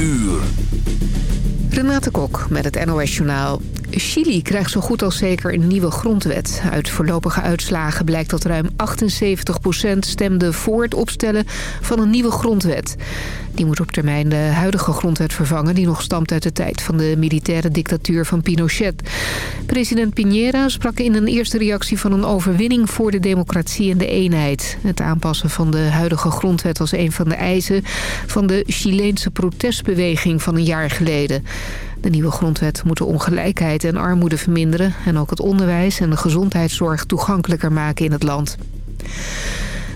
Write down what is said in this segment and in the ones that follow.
uur. Renate Kok met het NOS Journaal. Chili krijgt zo goed als zeker een nieuwe grondwet. Uit voorlopige uitslagen blijkt dat ruim 78% stemde voor het opstellen van een nieuwe grondwet. Die moet op termijn de huidige grondwet vervangen... die nog stamt uit de tijd van de militaire dictatuur van Pinochet. President Piñera sprak in een eerste reactie van een overwinning... voor de democratie en de eenheid. Het aanpassen van de huidige grondwet was een van de eisen... van de Chileense protestbeweging van een jaar geleden. De nieuwe grondwet moet de ongelijkheid en armoede verminderen... en ook het onderwijs en de gezondheidszorg toegankelijker maken in het land.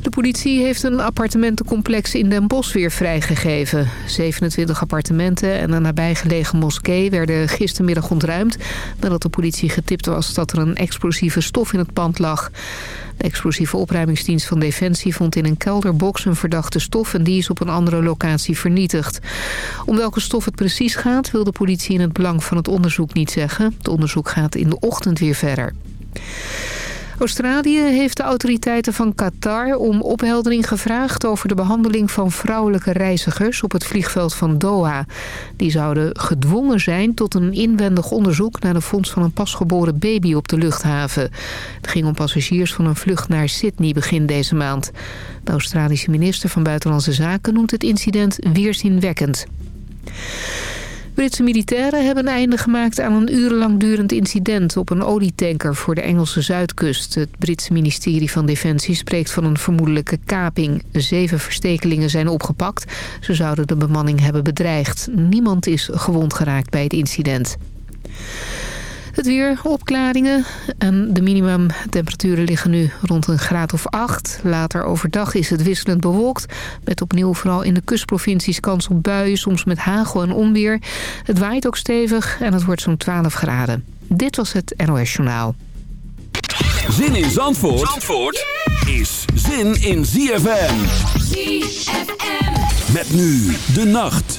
De politie heeft een appartementencomplex in Den Bosch weer vrijgegeven. 27 appartementen en een nabijgelegen moskee werden gistermiddag ontruimd... nadat de politie getipt was dat er een explosieve stof in het pand lag. De explosieve opruimingsdienst van Defensie vond in een kelderbox een verdachte stof... en die is op een andere locatie vernietigd. Om welke stof het precies gaat wil de politie in het belang van het onderzoek niet zeggen. Het onderzoek gaat in de ochtend weer verder. Australië heeft de autoriteiten van Qatar om opheldering gevraagd over de behandeling van vrouwelijke reizigers op het vliegveld van Doha. Die zouden gedwongen zijn tot een inwendig onderzoek naar de vondst van een pasgeboren baby op de luchthaven. Het ging om passagiers van een vlucht naar Sydney begin deze maand. De Australische minister van Buitenlandse Zaken noemt het incident weerzinwekkend. Britse militairen hebben een einde gemaakt aan een urenlang durend incident op een olietanker voor de Engelse zuidkust. Het Britse ministerie van Defensie spreekt van een vermoedelijke kaping. Zeven verstekelingen zijn opgepakt. Ze zouden de bemanning hebben bedreigd. Niemand is gewond geraakt bij het incident. Het weer, opklaringen. En de minimumtemperaturen liggen nu rond een graad of 8. Later overdag is het wisselend bewolkt. Met opnieuw vooral in de kustprovincies kans op buien. Soms met hagel en onweer. Het waait ook stevig en het wordt zo'n 12 graden. Dit was het NOS Journaal. Zin in Zandvoort, Zandvoort is zin in ZFM. ZFM. Met nu de nacht.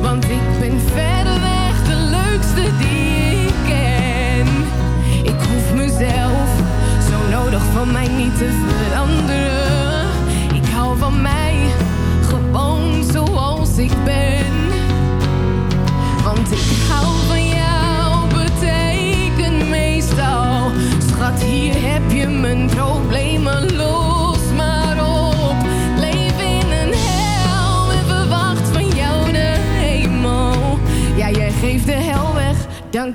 Want ik ben verreweg de leukste die ik ken. Ik hoef mezelf zo nodig van mij niet te veranderen. Ik hou van mij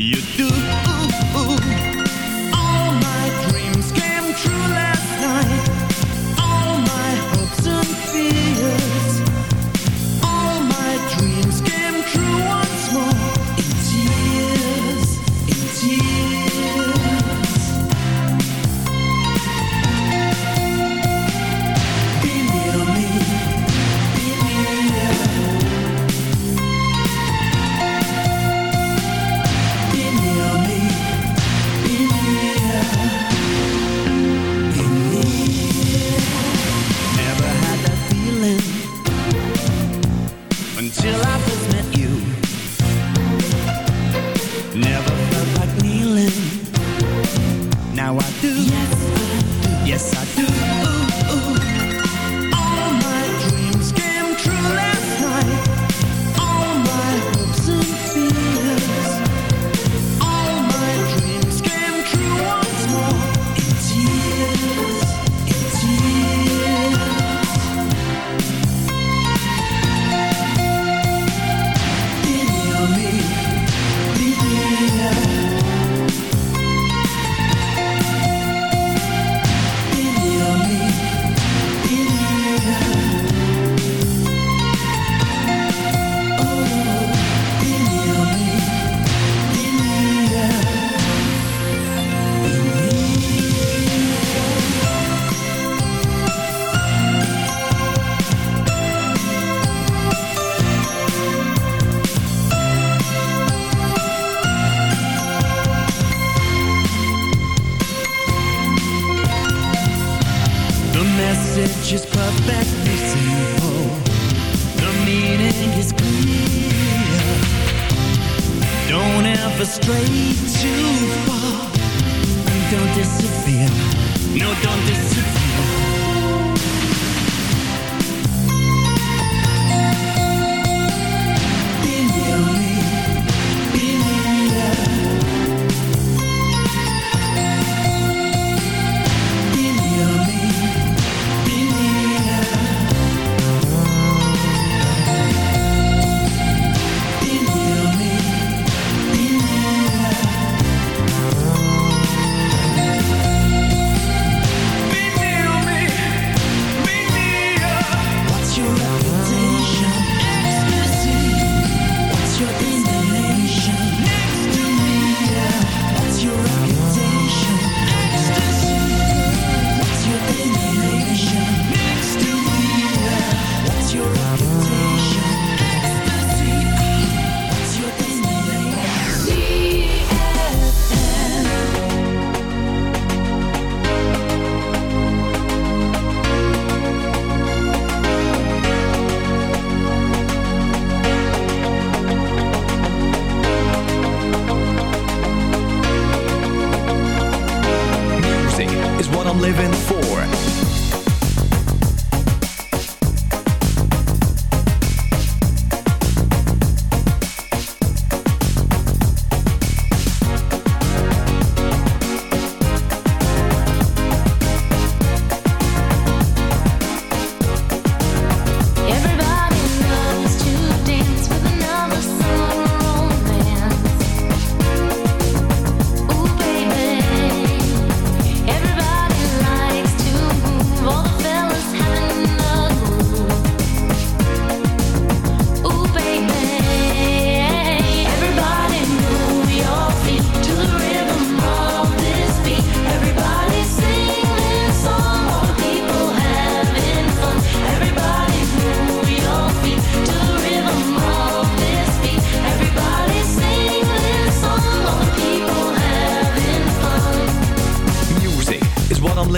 you do. All my dreams came true last night. All my hopes and fears.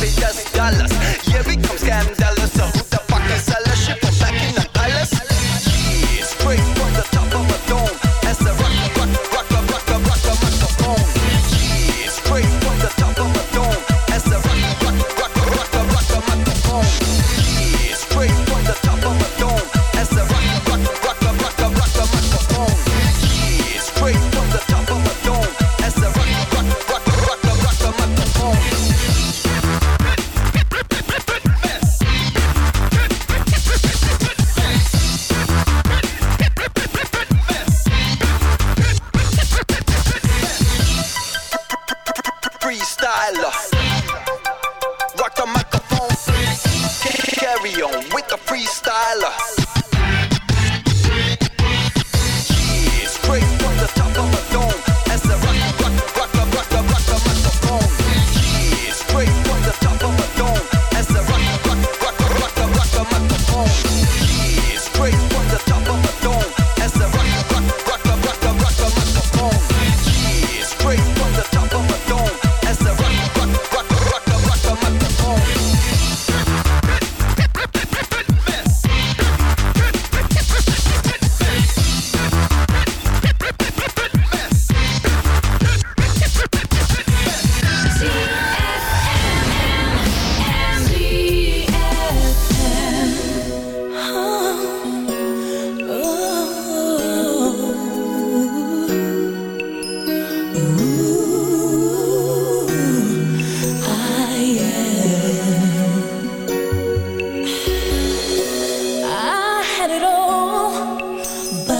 Bellas galas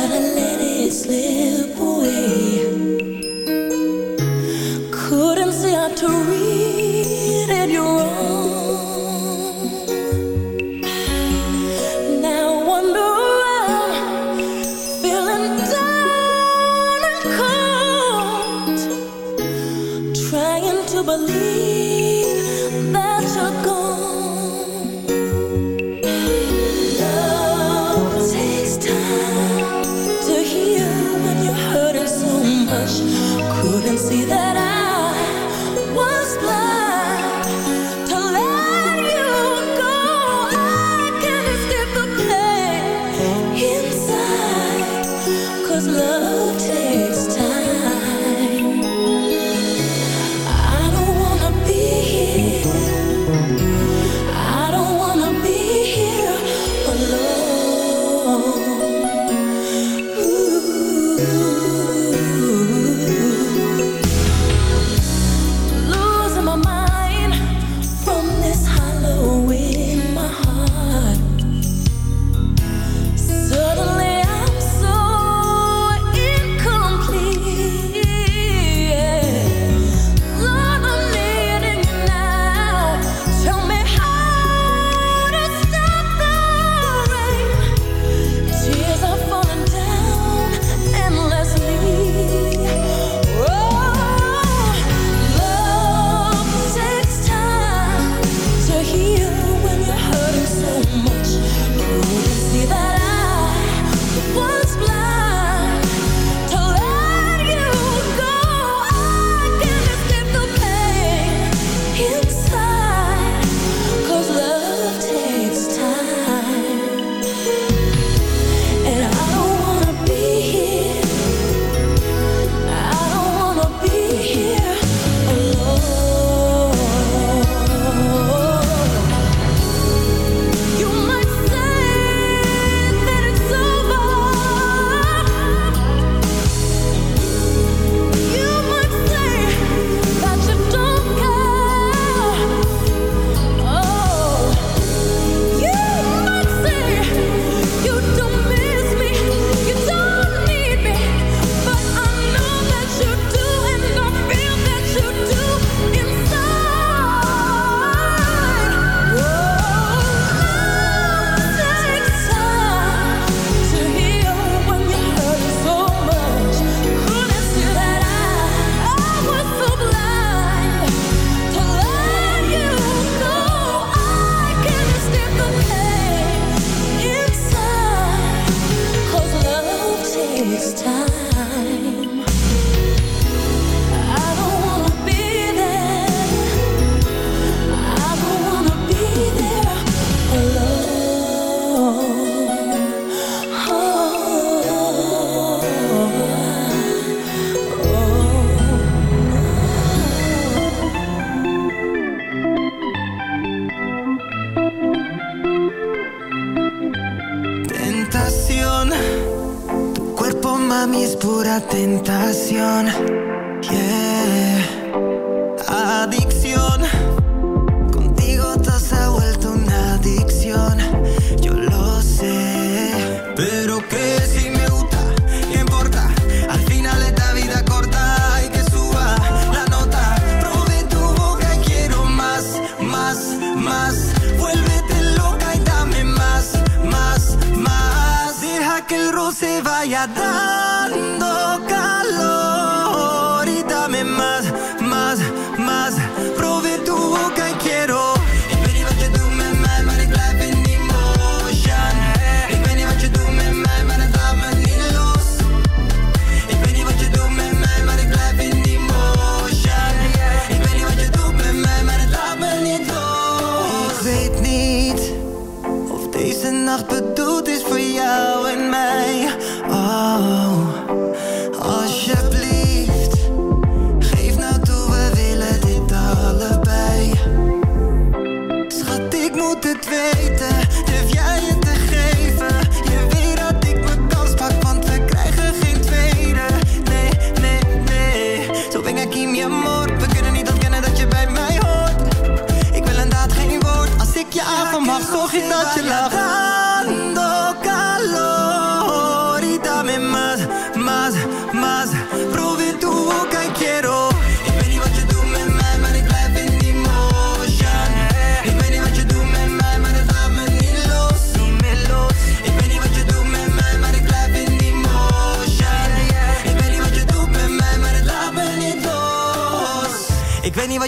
Gotta let it slip away.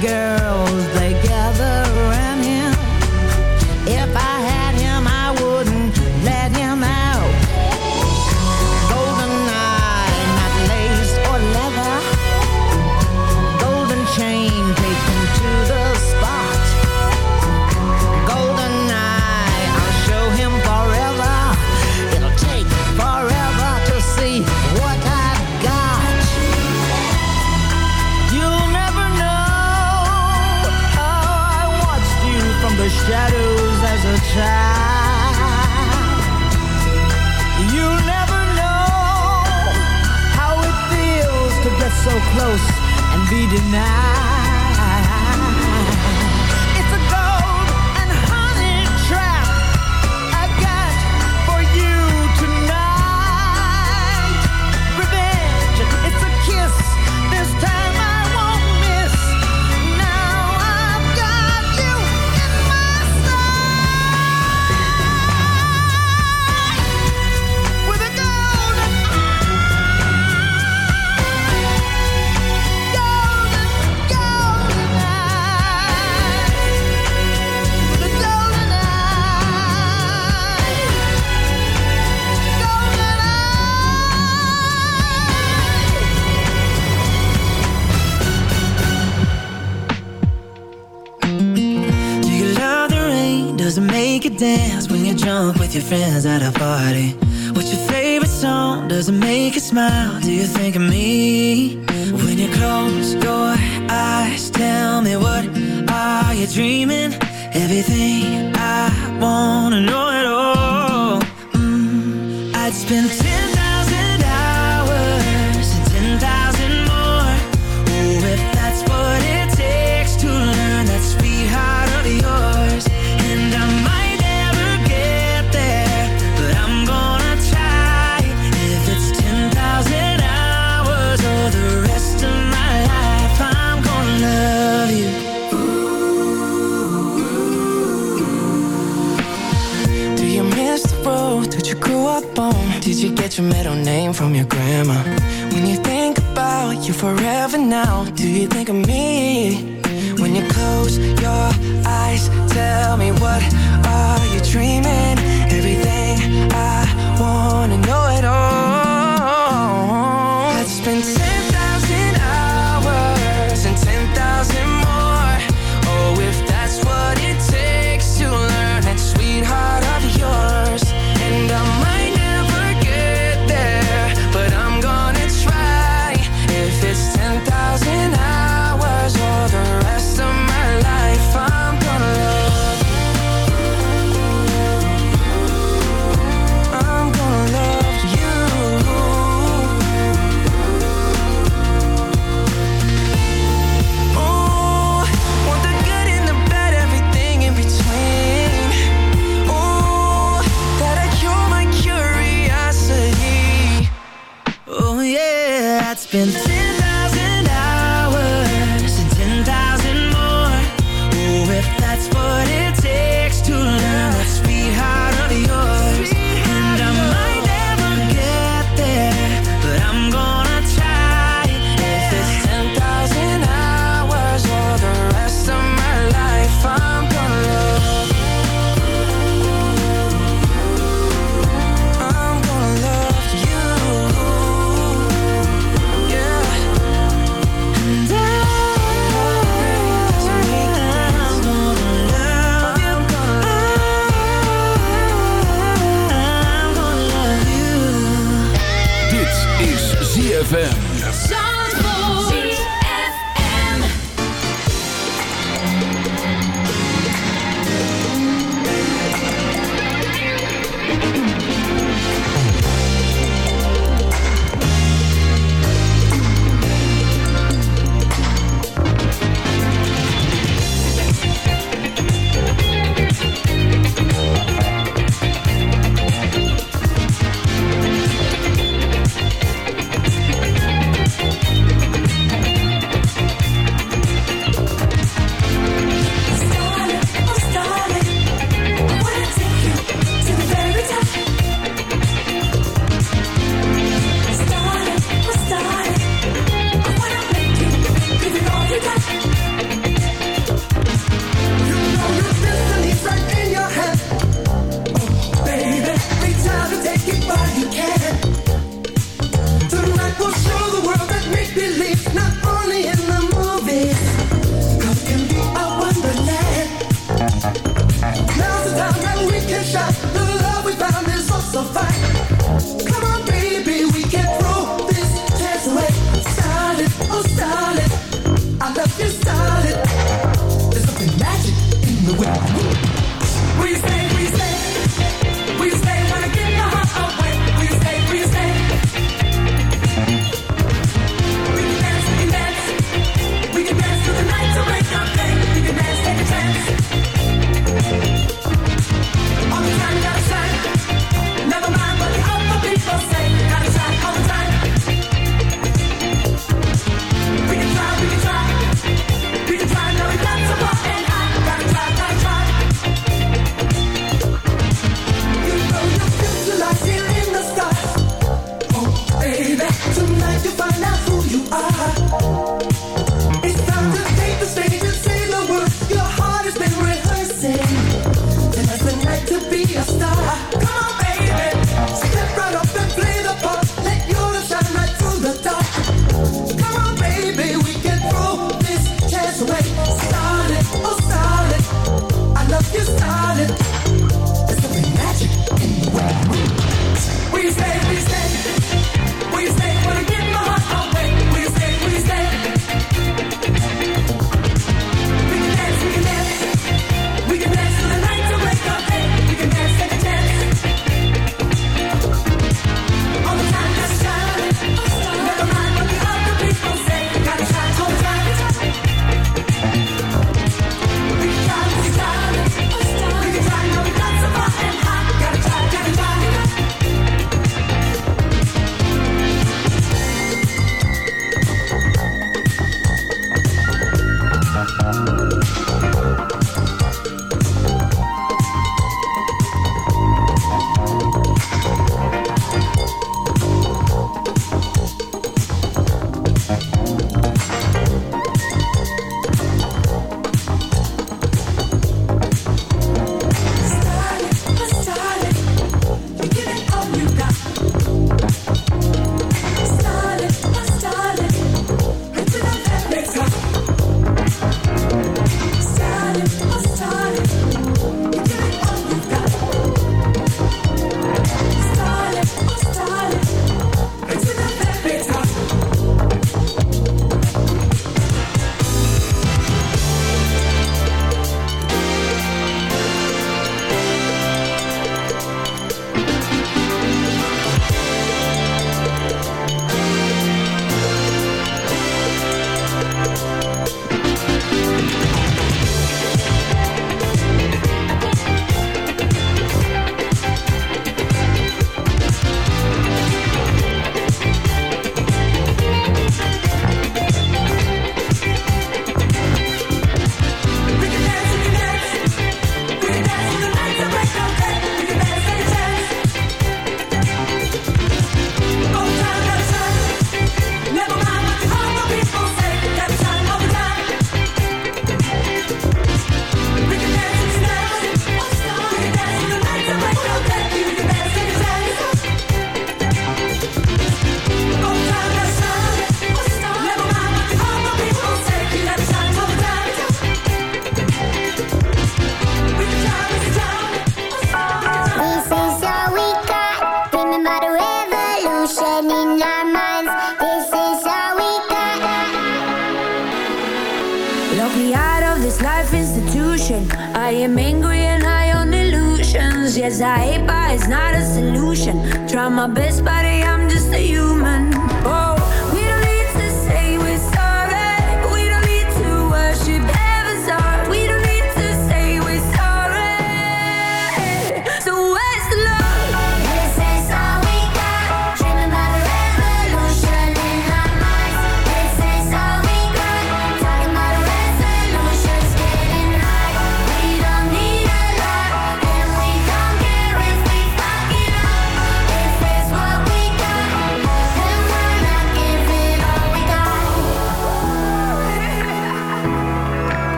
girl. Now. as I hate, but it's not a solution. Try my best, buddy, I'm just a human. Oh.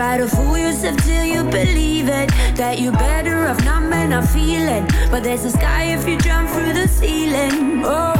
Try to fool yourself till you believe it. That you're better off not men are feeling. But there's a sky if you jump through the ceiling. Oh.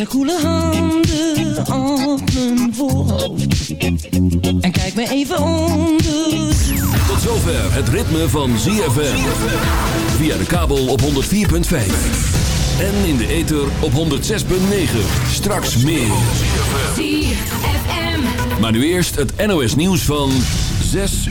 de koele handen op mijn. En kijk me even onder. Tot zover het ritme van ZFM. Via de kabel op 104.5. En in de ether op 106.9. Straks meer. ZFM. Maar nu eerst het NOS nieuws van 6